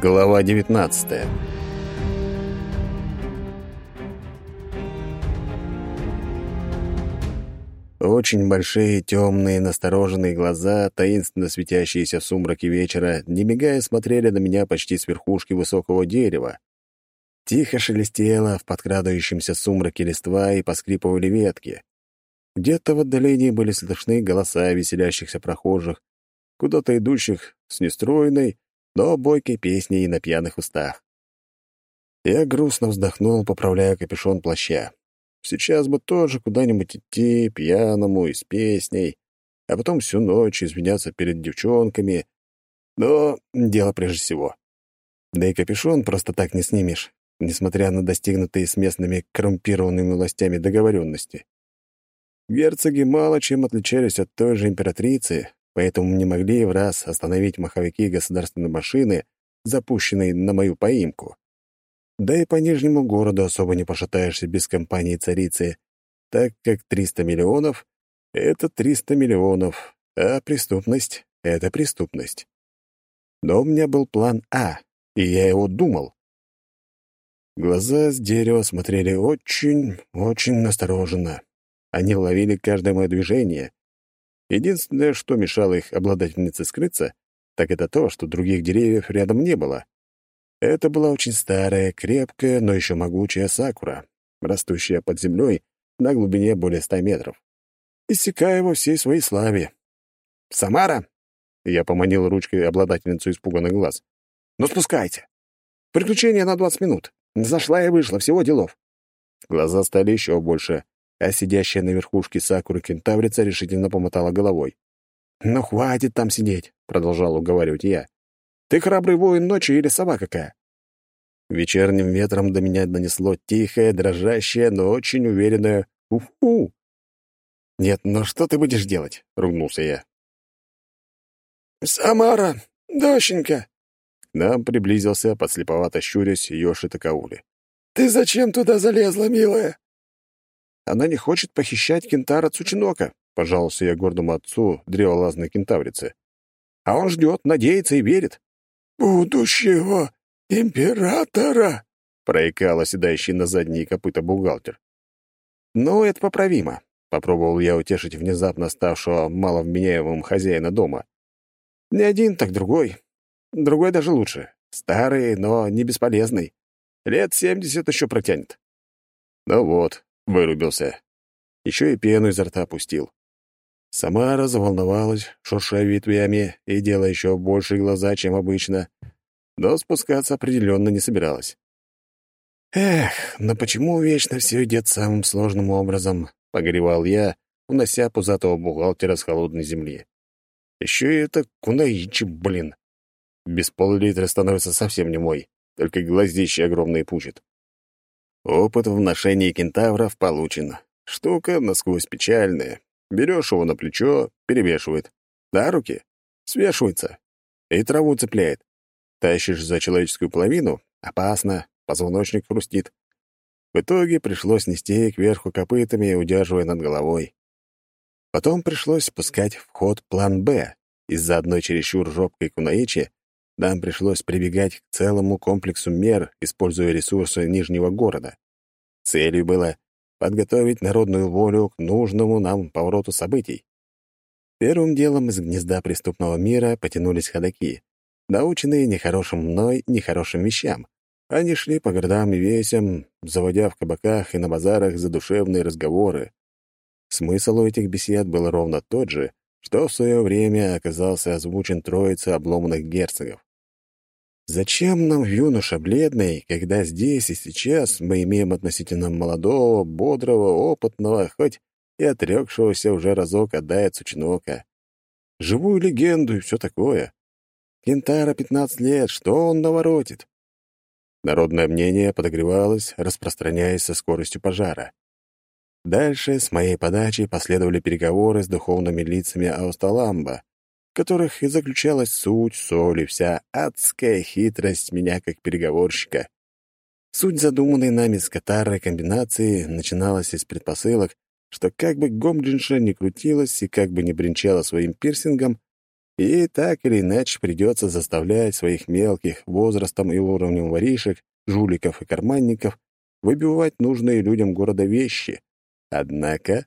Глава 19 Очень большие, темные, настороженные глаза, таинственно светящиеся в сумраке вечера, не мигая смотрели на меня почти с верхушки высокого дерева. Тихо шелестело в подкрадывающемся сумраке листва и поскрипывали ветки. Где-то в отдалении были слышны голоса веселящихся прохожих, куда-то идущих с нестройной, но бойкой песней на пьяных устах. Я грустно вздохнул, поправляя капюшон плаща. Сейчас бы тоже куда-нибудь идти, пьяному и с песней, а потом всю ночь извиняться перед девчонками. Но дело прежде всего. Да и капюшон просто так не снимешь, несмотря на достигнутые с местными коррумпированными властями договоренности. Герцоги мало чем отличались от той же императрицы, поэтому не могли в раз остановить маховики государственной машины, запущенной на мою поимку. Да и по Нижнему городу особо не пошатаешься без компании царицы, так как 300 миллионов — это 300 миллионов, а преступность — это преступность. Но у меня был план А, и я его думал. Глаза с дерева смотрели очень, очень настороженно. Они ловили каждое мое движение, Единственное, что мешало их обладательнице скрыться, так это то, что других деревьев рядом не было. Это была очень старая, крепкая, но еще могучая сакура, растущая под землей на глубине более ста метров, иссякая во всей своей славе. «Самара!» — я поманил ручкой обладательницу испуганных глаз. «Ну, спускайте! Приключение на двадцать минут. Зашла и вышла, всего делов». Глаза стали еще больше, а сидящая на верхушке сакуры кентаврица решительно помотала головой. «Ну, хватит там сидеть», — продолжал уговаривать я. «Ты храбрый воин ночи или сова какая?» Вечерним ветром до меня донесло тихое, дрожащее, но очень уверенное «Уфу!». «Нет, ну что ты будешь делать?» — ругнулся я. «Самара, доченька!» К нам приблизился, подслеповато щурясь, Йоши Такаули. «Ты зачем туда залезла, милая?» Она не хочет похищать кентара Цучинока, пожаловался я гордому отцу древолазной кентаврицы. А он ждет, надеется и верит. «Будущего императора!» — проикал оседающий на задние копыта бухгалтер. «Ну, это поправимо», — попробовал я утешить внезапно ставшего маловменяемым хозяина дома. «Не один, так другой. Другой даже лучше. Старый, но не бесполезный. Лет семьдесят еще протянет». Ну вот, Вырубился. Еще и пену изо рта пустил. Сама разволновалась, шурша ветвями и делая еще больше глаза, чем обычно, но спускаться определенно не собиралась. «Эх, но почему вечно все идет самым сложным образом?» — погревал я, унося пузатого бухгалтера с холодной земли. «Еще и это кунаичи, блин. Без пол-литра становится совсем не мой, только глаздищи огромные пучат. Опыт в ношении кентавров получен. Штука насквозь печальная. Берешь его на плечо, перевешивает. На руки — свешивается. И траву цепляет. Тащишь за человеческую половину — опасно, позвоночник хрустит. В итоге пришлось нести кверху копытами, удерживая над головой. Потом пришлось спускать в ход план «Б». Из-за одной чересчур жопкой кунаичи нам пришлось прибегать к целому комплексу мер, используя ресурсы Нижнего города. Целью было подготовить народную волю к нужному нам повороту событий. Первым делом из гнезда преступного мира потянулись ходаки, наученные нехорошим мной нехорошим вещам. Они шли по городам и весям, заводя в кабаках и на базарах задушевные разговоры. Смысл у этих бесед был ровно тот же, что в свое время оказался озвучен троице обломанных герцогов. Зачем нам юноша бледный, когда здесь и сейчас мы имеем относительно молодого, бодрого, опытного, хоть и отрекшегося уже разок отдает Сучинока? Живую легенду и все такое. Кентара пятнадцать лет, что он наворотит? Народное мнение подогревалось, распространяясь со скоростью пожара. Дальше с моей подачи последовали переговоры с духовными лицами Аусталамба, которых и заключалась суть, соль и вся адская хитрость меня как переговорщика. Суть задуманной нами с Катарой комбинации начиналась из предпосылок, что как бы Гомджинша не крутилась и как бы не бренчала своим пирсингом, И так или иначе придется заставлять своих мелких возрастом и уровнем воришек, жуликов и карманников выбивать нужные людям города вещи. Однако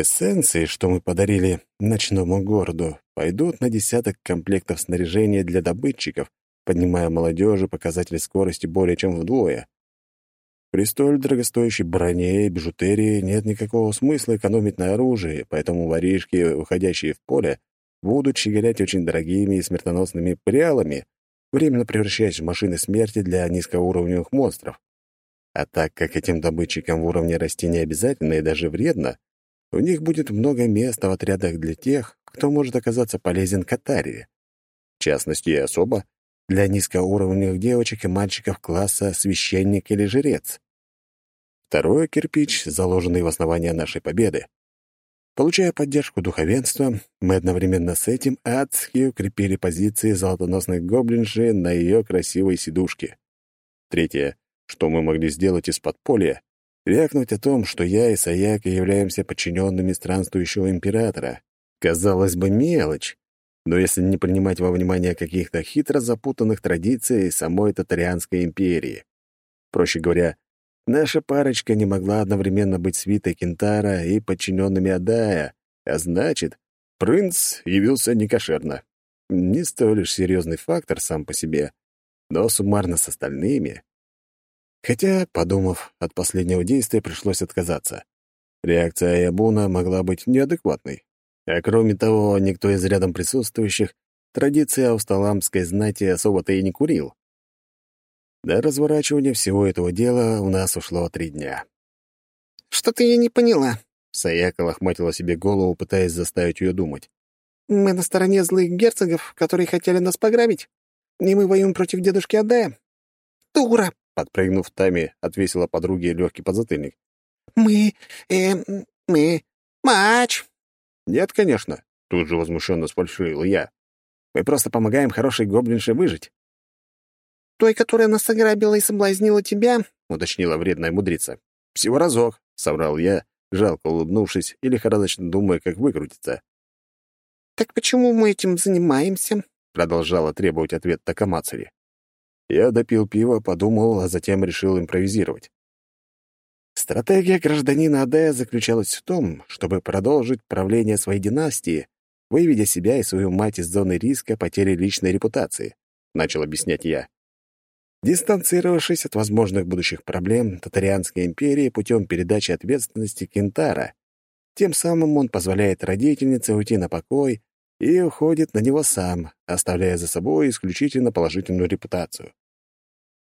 эссенции, что мы подарили ночному городу, пойдут на десяток комплектов снаряжения для добытчиков, поднимая молодежи показатели скорости более чем вдвое. При столь дорогостоящей броне и бижутерии нет никакого смысла экономить на оружии, поэтому воришки, выходящие в поле, будут щеголять очень дорогими и смертоносными прялами, временно превращаясь в машины смерти для низкоуровневых монстров. А так как этим добытчикам в уровне растений обязательно и даже вредно, у них будет много места в отрядах для тех, кто может оказаться полезен Катарии. В частности, и особо для низкоуровневых девочек и мальчиков класса священник или жрец. Второй кирпич, заложенный в основание нашей победы. Получая поддержку духовенства, мы одновременно с этим адски укрепили позиции золотоносной гоблинши на ее красивой сидушке. Третье, что мы могли сделать из подполья, рякнуть о том, что я и Саяка являемся подчиненными странствующего императора. Казалось бы, мелочь, но если не принимать во внимание каких-то хитро запутанных традиций самой Татарианской империи. Проще говоря, наша парочка не могла одновременно быть свитой Кентара и подчиненными Адая, а значит, принц явился некошерно. Не столь лишь серьезный фактор сам по себе, но суммарно с остальными. Хотя, подумав, от последнего действия пришлось отказаться. Реакция Аябуна могла быть неадекватной. А кроме того, никто из рядом присутствующих традиции аусталамской знати особо-то и не курил. До разворачивания всего этого дела у нас ушло три дня. «Что-то я не поняла», — Саяка лохматила себе голову, пытаясь заставить ее думать. «Мы на стороне злых герцогов, которые хотели нас пограбить, и мы воюем против дедушки Адая?» «Дура!» Подпрыгнув Тами, отвесила подруге легкий подзатыльник. «Мы... э... мы... матч!» «Нет, конечно», — тут же возмущенно сфальшивил я. «Мы просто помогаем хорошей гоблинше выжить». «Той, которая нас ограбила и соблазнила тебя?» — уточнила вредная мудрица. «Всего разок», — соврал я, жалко улыбнувшись и лихорадочно думая, как выкрутиться. «Так почему мы этим занимаемся?» — продолжала требовать ответ Такамацари. Я допил пиво, подумал, а затем решил импровизировать. Стратегия гражданина Адея заключалась в том, чтобы продолжить правление своей династии, выведя себя и свою мать из зоны риска потери личной репутации, начал объяснять я. Дистанцировавшись от возможных будущих проблем Татарианской империи путем передачи ответственности Кентара, тем самым он позволяет родительнице уйти на покой и уходит на него сам, оставляя за собой исключительно положительную репутацию.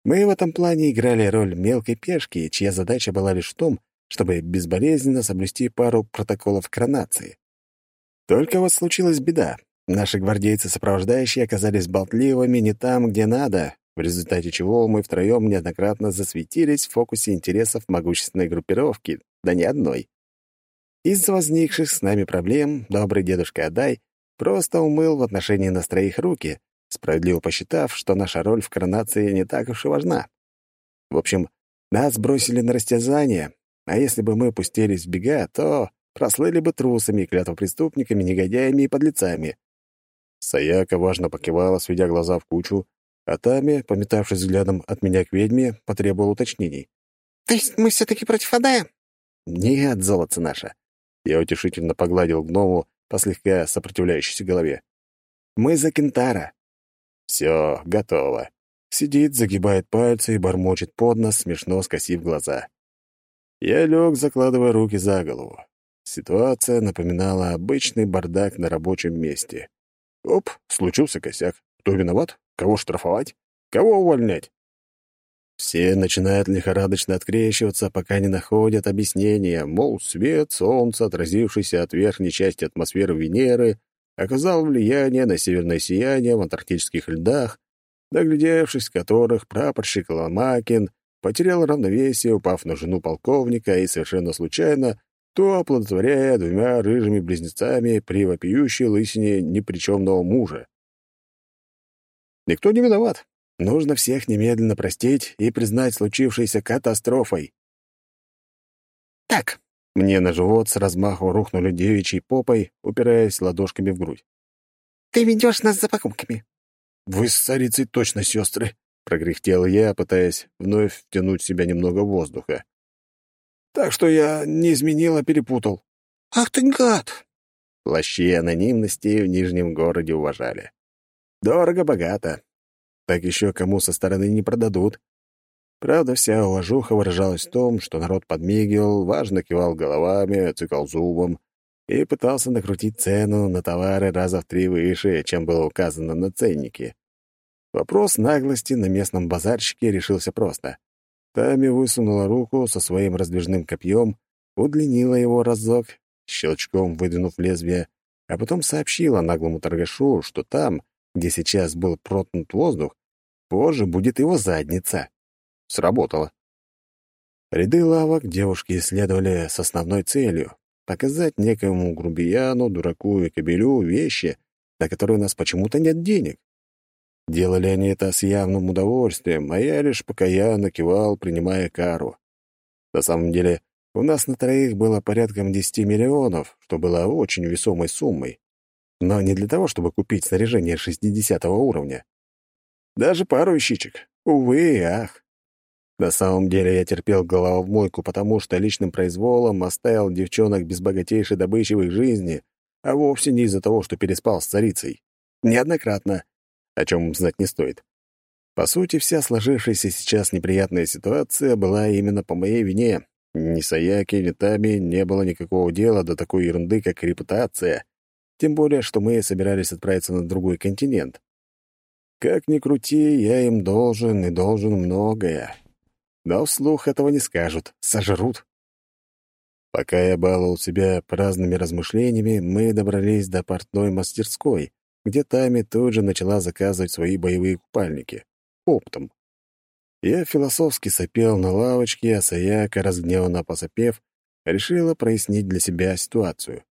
Мы в этом плане играли роль мелкой пешки, чья задача была лишь в том, чтобы безболезненно соблюсти пару протоколов коронации. Только вот случилась беда. Наши гвардейцы-сопровождающие оказались болтливыми не там, где надо, в результате чего мы втроем неоднократно засветились в фокусе интересов могущественной группировки, да не одной. Из-за возникших с нами проблем добрый дедушка Адай Просто умыл в отношении нас троих руки, справедливо посчитав, что наша роль в коронации не так уж и важна. В общем, нас бросили на растязание, а если бы мы пустились в бега, то прослыли бы трусами, клятвопреступниками, негодяями и подлецами. Саяка важно покивала, сведя глаза в кучу, а Тами, пометавшись взглядом от меня к ведьме, потребовал уточнений. «То есть мы все-таки против Адая?» «Нет, золотце наше». Я утешительно погладил гному, по слегка сопротивляющейся голове. «Мы за Кентара». «Все, готово». Сидит, загибает пальцы и бормочет под нос, смешно скосив глаза. Я лег, закладывая руки за голову. Ситуация напоминала обычный бардак на рабочем месте. Оп, случился косяк. Кто виноват? Кого штрафовать? Кого увольнять? Все начинают лихорадочно открещиваться, пока не находят объяснения, мол, свет солнца, отразившийся от верхней части атмосферы Венеры, оказал влияние на северное сияние в антарктических льдах, доглядевшись которых прапорщик Ломакин потерял равновесие, упав на жену полковника и совершенно случайно, то оплодотворяя двумя рыжими близнецами при вопиющей лысине непричемного мужа. Никто не виноват. Нужно всех немедленно простить и признать случившееся катастрофой. «Так!» Мне на живот с размаху рухнули девичьей попой, упираясь ладошками в грудь. Ты ведешь нас за покупками». «Вы с царицей точно сестры», — прогрехтел я, пытаясь вновь втянуть в себя немного воздуха. «Так что я не изменил, а перепутал». «Ах ты гад!» Плащи анонимности в Нижнем городе уважали. Дорого-богато. Так еще кому со стороны не продадут. Правда, вся уважуха выражалась в том, что народ подмигивал, важно кивал головами, цикал зубом и пытался накрутить цену на товары раза в три выше, чем было указано на ценнике. Вопрос наглости на местном базарщике решился просто. Тами высунула руку со своим раздвижным копьем, удлинила его разок, щелчком выдвинув лезвие, а потом сообщила наглому торгашу, что там, где сейчас был протнут воздух, позже будет его задница. Сработало. Ряды лавок девушки исследовали с основной целью — показать некоему грубияну, дураку и кобелю вещи, на которые у нас почему-то нет денег. Делали они это с явным удовольствием, а я лишь покаянно кивал, принимая кару. На самом деле, у нас на троих было порядком 10 миллионов, что было очень весомой суммой. Но не для того, чтобы купить снаряжение 60 уровня. Даже пару вещичек. Увы ах. На самом деле я терпел головомойку, потому что личным произволом оставил девчонок без богатейшей добычи в их жизни, а вовсе не из-за того, что переспал с царицей. Неоднократно о чем знать не стоит. По сути, вся сложившаяся сейчас неприятная ситуация была именно по моей вине. Ни Саяки, ни Тами не было никакого дела до такой ерунды, как репутация. Тем более, что мы собирались отправиться на другой континент. Как ни крути, я им должен и должен многое. Но вслух этого не скажут, сожрут. Пока я баловал себя праздными размышлениями, мы добрались до портной мастерской, где Тами тут же начала заказывать свои боевые купальники. Оптом. Я философски сопел на лавочке, а Саяка, разгневанно посопев, решила прояснить для себя ситуацию.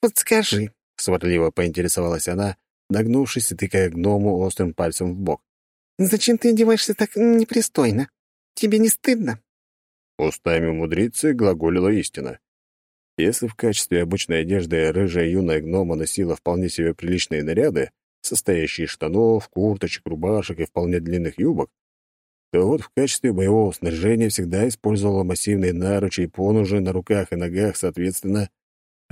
«Подскажи», — сварливо поинтересовалась она, нагнувшись и тыкая гному острым пальцем в бок. «Зачем ты одеваешься так непристойно? Тебе не стыдно?» Устами мудрицы глаголила истина. Если в качестве обычной одежды рыжая юная гнома носила вполне себе приличные наряды, состоящие из штанов, курточек, рубашек и вполне длинных юбок, то вот в качестве боевого снаряжения всегда использовала массивные наручи и поножи на руках и ногах, соответственно,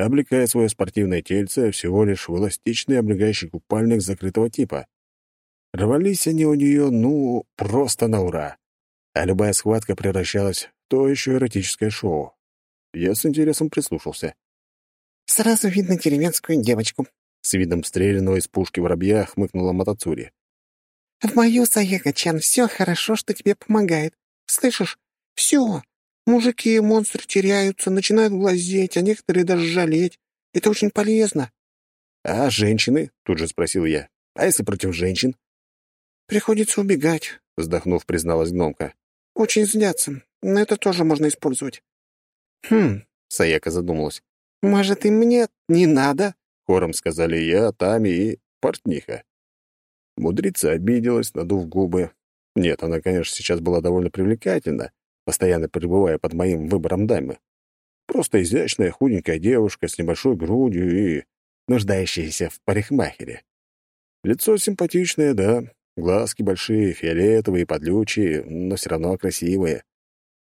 облекая свое спортивное тельце всего лишь в эластичный облегающий купальник закрытого типа. Рвались они у нее, ну, просто на ура. А любая схватка превращалась в то еще эротическое шоу. Я с интересом прислушался. «Сразу видно деревенскую девочку», — с видом стрелянного из пушки воробья хмыкнула Матацури. «В мою, Саека-чан, все хорошо, что тебе помогает. Слышишь? Все. Мужики и монстры теряются, начинают глазеть, а некоторые даже жалеть. Это очень полезно». «А женщины?» — тут же спросил я. «А если против женщин?» «Приходится убегать», — вздохнув, призналась гномка. «Очень злятся, но это тоже можно использовать. «Хм», — Саяка задумалась. «Может, и мне не надо?» — хором сказали я, Тами и портниха. Мудрица обиделась, надув губы. Нет, она, конечно, сейчас была довольно привлекательна, постоянно пребывая под моим выбором дамы. Просто изящная худенькая девушка с небольшой грудью и нуждающаяся в парикмахере. Лицо симпатичное, да, глазки большие, фиолетовые, подлючие, но все равно красивые.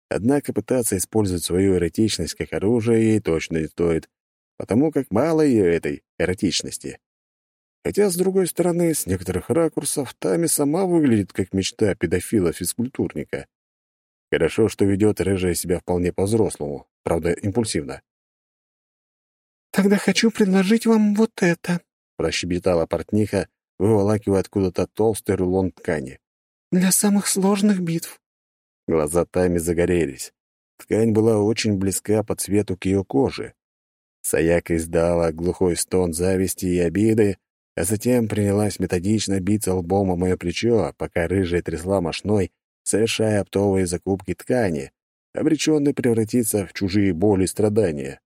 Однако пытаться использовать свою эротичность как оружие ей точно не стоит, потому как мало ее этой эротичности. Хотя, с другой стороны, с некоторых ракурсов Тами сама выглядит как мечта педофила-физкультурника. Хорошо, что ведет рыжая себя вполне по-взрослому, правда, импульсивно. «Тогда хочу предложить вам вот это», — прощебетала портниха, выволакивая откуда-то толстый рулон ткани. «Для самых сложных битв. Глаза Тами загорелись. Ткань была очень близка по цвету к ее коже. Саяка издала глухой стон зависти и обиды, а затем принялась методично биться лбом о мое плечо, пока рыжая трясла мошной, совершая оптовые закупки ткани, обреченной превратиться в чужие боли и страдания.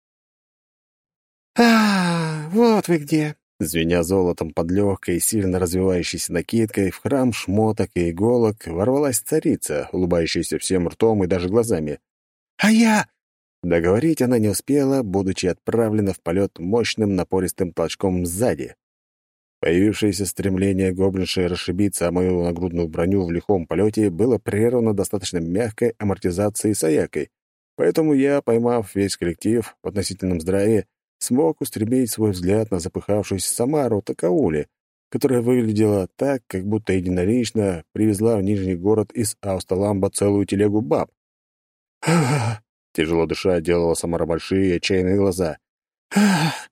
«А, вот вы где!» Звеня золотом под легкой, сильно развивающейся накидкой, в храм шмоток и иголок ворвалась царица, улыбающаяся всем ртом и даже глазами. «А я...» Договорить она не успела, будучи отправлена в полет мощным напористым толчком сзади. Появившееся стремление гоблинши расшибиться о мою нагрудную броню в лихом полете было прервано достаточно мягкой амортизацией Саякой, поэтому я, поймав весь коллектив в относительном здравии, смог устремить свой взгляд на запыхавшуюся Самару Такаули, которая выглядела так, как будто единолично привезла в Нижний город из Аусталамба целую телегу баб. Тяжело дыша делала Самара большие отчаянные глаза. «Ах!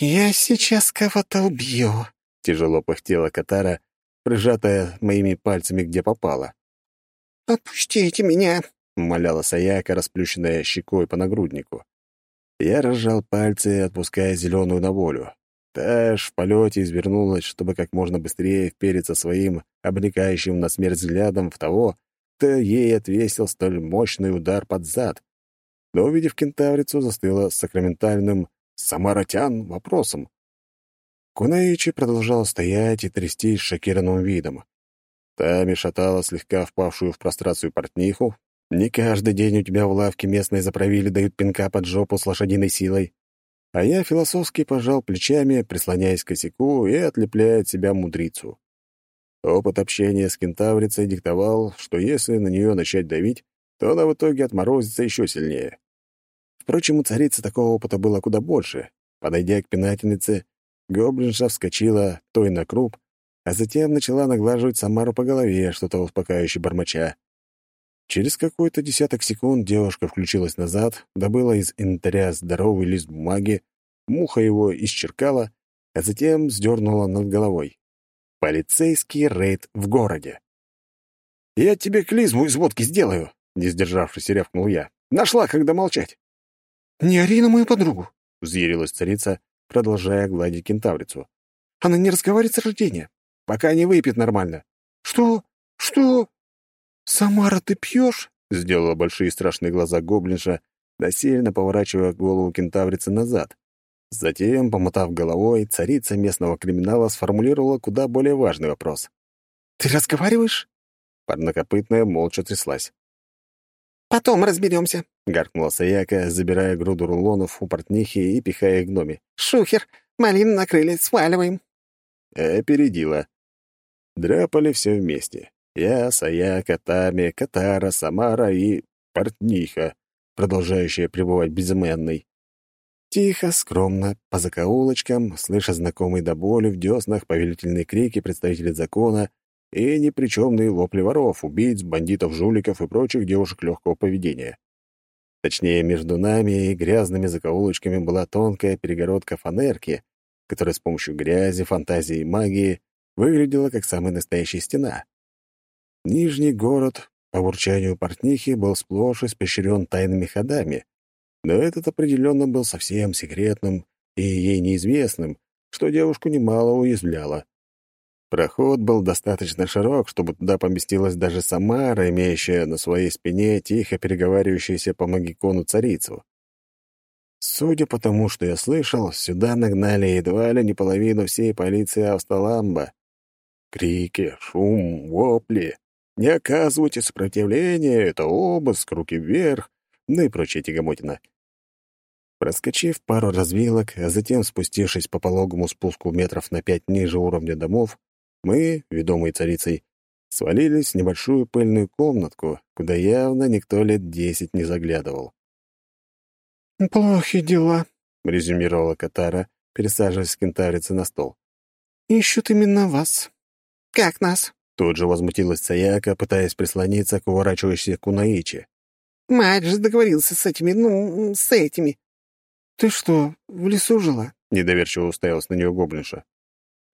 Я сейчас кого-то убью!» — тяжело пыхтела Катара, прижатая моими пальцами где попало. «Отпустите меня!» — умоляла Саяка, расплющенная щекой по нагруднику. Я разжал пальцы, отпуская зеленую на волю. Та в полете извернулась, чтобы как можно быстрее впериться своим облекающим на смерть взглядом в того, кто ей отвесил столь мощный удар под зад. Но, увидев кентаврицу, застыла с сакраментальным «Самаратян» вопросом. Кунаичи продолжала стоять и трястись шокированным видом. Тами шатала слегка впавшую в прострацию портниху. Не каждый день у тебя в лавке местные заправили дают пинка под жопу с лошадиной силой. А я философски пожал плечами, прислоняясь к косяку и отлепляя от себя мудрицу. Опыт общения с кентаврицей диктовал, что если на нее начать давить, то она в итоге отморозится еще сильнее. Впрочем, у царицы такого опыта было куда больше. Подойдя к пинательнице, гоблинша вскочила той на круп, а затем начала наглаживать Самару по голове, что-то успокаивающе бормоча. Через какой-то десяток секунд девушка включилась назад, добыла из инвентаря здоровый лист бумаги, муха его исчеркала, а затем сдернула над головой. Полицейский рейд в городе. «Я тебе клизму из водки сделаю», — не сдержавшись, рявкнул я. «Нашла, когда молчать». «Не ори на мою подругу», — взъярилась царица, продолжая гладить кентаврицу. «Она не разговаривает с рождения, пока не выпьет нормально». «Что? Что? Самара, ты пьешь?» — сделала большие страшные глаза гоблинша, насильно поворачивая голову кентаврицы назад. Затем, помотав головой, царица местного криминала сформулировала куда более важный вопрос. «Ты разговариваешь?» Парнокопытная молча тряслась. «Потом разберемся», — гаркнула Саяка, забирая груду рулонов у портнихи и пихая к гноме. «Шухер! Малину накрыли, сваливаем!» Опередила. Драпали все вместе. Я, Саяка, Тами, Катара, Самара и портниха, продолжающая пребывать безымянной. Тихо, скромно, по закоулочкам, слыша знакомые до боли в деснах повелительные крики представителей закона и непричемные вопли воров, убийц, бандитов, жуликов и прочих девушек легкого поведения. Точнее, между нами и грязными закоулочками была тонкая перегородка фанерки, которая с помощью грязи, фантазии и магии выглядела как самая настоящая стена. Нижний город, по урчанию портнихи, был сплошь испещрен тайными ходами, но этот определенно был совсем секретным и ей неизвестным, что девушку немало уязвляло. Проход был достаточно широк, чтобы туда поместилась даже Самара, имеющая на своей спине тихо переговаривающуюся по магикону царицу. Судя по тому, что я слышал, сюда нагнали едва ли не половину всей полиции Австаламба. Крики, шум, вопли. Не оказывайте сопротивления, это обыск, руки вверх, ну и прочая тягомотина. Проскочив пару развилок, а затем спустившись по пологому спуску метров на пять ниже уровня домов, мы, ведомые царицей, свалились в небольшую пыльную комнатку, куда явно никто лет десять не заглядывал. «Плохи дела», — резюмировала Катара, пересаживаясь с кентаврицы на стол. «Ищут именно вас». «Как нас?» Тут же возмутилась Саяка, пытаясь прислониться к уворачивающейся Кунаичи. Мать же договорился с этими, ну, с этими. «Ты что, в лесу жила?» — недоверчиво уставилась на нее гоблинша.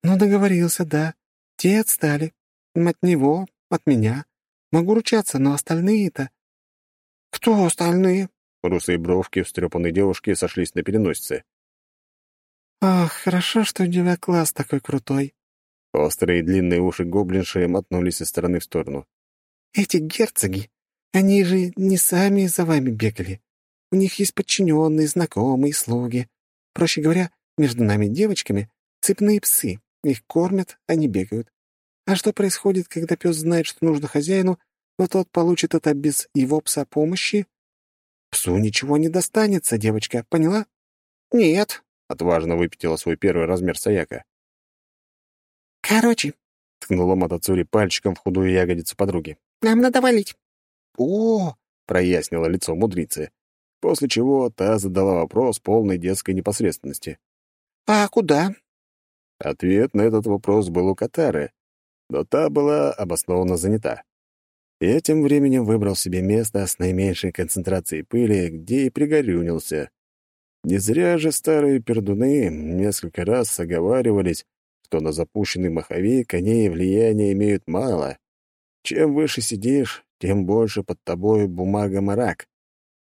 «Ну, договорился, да. Те отстали. От него, от меня. Могу ручаться, но остальные-то...» «Кто остальные?» Русые бровки встрепанной девушки сошлись на переносице. «Ах, хорошо, что у тебя класс такой крутой». Острые длинные уши гоблинши мотнулись из стороны в сторону. «Эти герцоги, они же не сами за вами бегали. У них есть подчиненные, знакомые, слуги. Проще говоря, между нами девочками цепные псы. Их кормят, они бегают. А что происходит, когда пес знает, что нужно хозяину, но тот получит это без его пса помощи? Псу ничего не достанется, девочка, поняла? Нет, — отважно выпятила свой первый размер Саяка. «Короче», — ткнула Матацури пальчиком в худую ягодицу подруги. «нам надо валить». «О!» — прояснило лицо мудрицы, после чего та задала вопрос полной детской непосредственности. «А куда?» Ответ на этот вопрос был у Катары, но та была обоснованно занята. Я тем временем выбрал себе место с наименьшей концентрацией пыли, где и пригорюнился. Не зря же старые пердуны несколько раз оговаривались, что на запущенный маховик они влияния имеют мало. Чем выше сидишь, тем больше под тобой бумага-марак.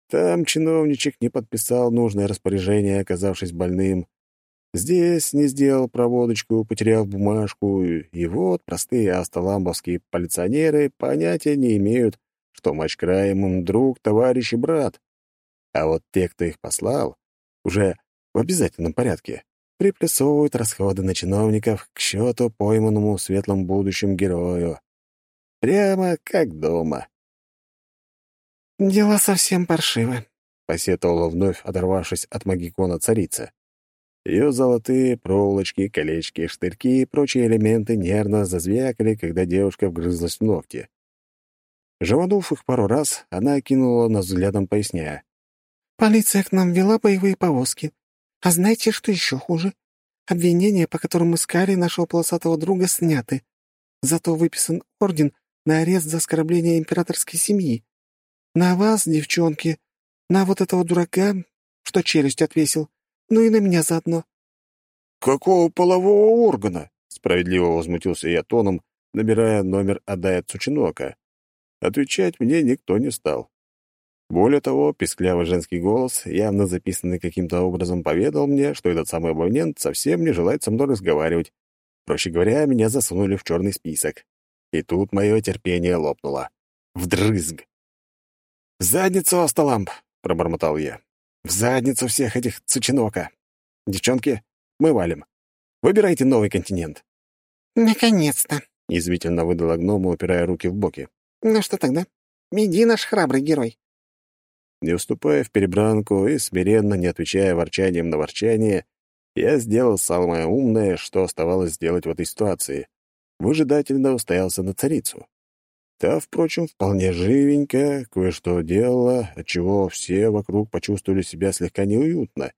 Там чиновничек не подписал нужное распоряжение, оказавшись больным. Здесь не сделал проводочку, потеряв бумажку, и вот простые асталамбовские полиционеры понятия не имеют, что мачкраем им друг, товарищ и брат. А вот те, кто их послал, уже в обязательном порядке приплюсовывают расходы на чиновников к счету пойманному в светлом будущем герою. Прямо как дома. «Дела совсем паршивы», — посетовала вновь, оторвавшись от магикона царица. Ее золотые проволочки, колечки, штырьки и прочие элементы нервно зазвякали, когда девушка вгрызлась в ногти. Жеванув их пару раз, она кинула нас взглядом, поясняя. «Полиция к нам вела боевые повозки. А знаете, что еще хуже? Обвинения, по которым искали нашего полосатого друга, сняты. Зато выписан орден на арест за оскорбление императорской семьи. На вас, девчонки, на вот этого дурака, что челюсть отвесил, ну и на меня заодно». «Какого полового органа?» — справедливо возмутился я тоном, набирая номер Адая Цучинока. Отвечать мне никто не стал. Более того, писклявый женский голос, явно записанный каким-то образом, поведал мне, что этот самый абонент совсем не желает со мной разговаривать. Проще говоря, меня засунули в черный список. И тут мое терпение лопнуло. Вдрызг. «В задницу, Асталамп!» — пробормотал я. В задницу всех этих цучинока. Девчонки, мы валим. Выбирайте новый континент. Наконец-то, язвительно выдала гнома, упирая руки в боки. Ну что тогда? Иди, наш храбрый герой. Не уступая в перебранку и смиренно не отвечая ворчанием на ворчание, я сделал самое умное, что оставалось сделать в этой ситуации. Выжидательно устоялся на царицу. Та, впрочем, вполне живенько кое-что делала, отчего все вокруг почувствовали себя слегка неуютно.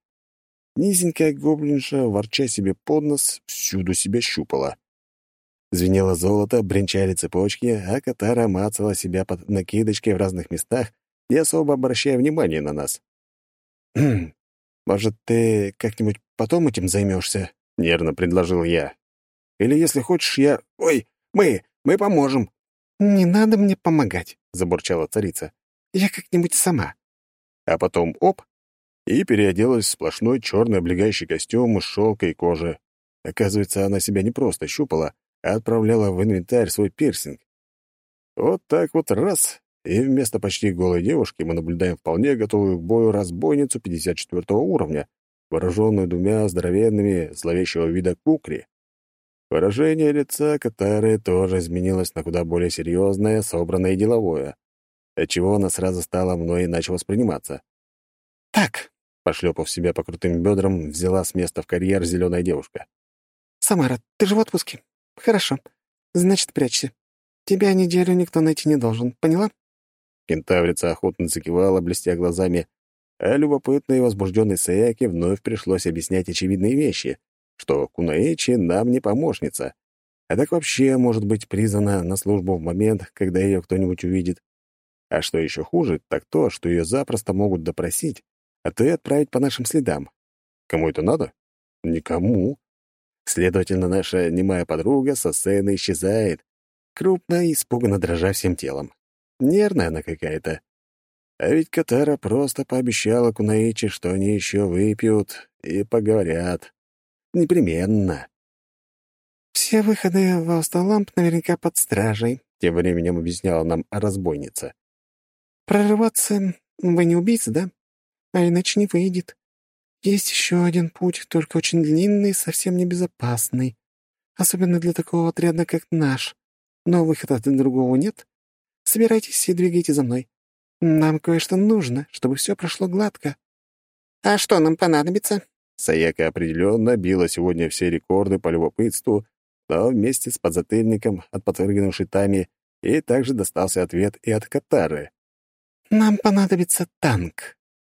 Низенькая гоблинша, ворча себе под нос, всюду себя щупала. Звенело золото, бренчали цепочки, а Катара мацала себя под накидочкой в разных местах, не особо обращая внимания на нас. «Хм, может, ты как-нибудь потом этим займешься?» — нервно предложил я. «Или, если хочешь, я... Ой, мы! Мы поможем!» «Не надо мне помогать», — забурчала царица. «Я как-нибудь сама». А потом оп, и переоделась в сплошной черный облегающий костюм из шелка и кожи. Оказывается, она себя не просто щупала, а отправляла в инвентарь свой пирсинг. Вот так вот раз, и вместо почти голой девушки мы наблюдаем вполне готовую к бою разбойницу 54 уровня, вооруженную двумя здоровенными, зловещего вида кукри. Выражение лица Катары тоже изменилось на куда более серьезное, собранное и деловое, отчего она сразу стала мной иначе восприниматься. «Так», — пошлепав себя по крутым бедрам, взяла с места в карьер зеленая девушка. «Самара, ты же в отпуске? Хорошо. Значит, прячься. Тебя неделю никто найти не должен, поняла?» Кентаврица охотно закивала, блестя глазами, а любопытной и возбужденной Саяке вновь пришлось объяснять очевидные вещи, что Кунаэчи нам не помощница, а так вообще может быть призвана на службу в момент, когда ее кто-нибудь увидит. А что еще хуже, так то, что ее запросто могут допросить, а то и отправить по нашим следам. Кому это надо? Никому. Следовательно, наша немая подруга со сцены исчезает, крупно и испуганно дрожа всем телом. Нервная она какая-то. А ведь Катара просто пообещала Кунаичи, что они еще выпьют и поговорят. Непременно. «Все выходы в Асталамп наверняка под стражей», — тем временем объясняла нам разбойница. «Прорываться вы не убийца, да? А иначе не выйдет. Есть еще один путь, только очень длинный и совсем небезопасный. Особенно для такого отряда, как наш. Но выхода другого нет. Собирайтесь и двигайте за мной. Нам кое-что нужно, чтобы все прошло гладко». «А что нам понадобится?» Саяка определенно била сегодня все рекорды по любопытству, но вместе с подзатыльником от подпрыгнувшей Тами и также достался ответ и от Катары. «Нам понадобится танк»,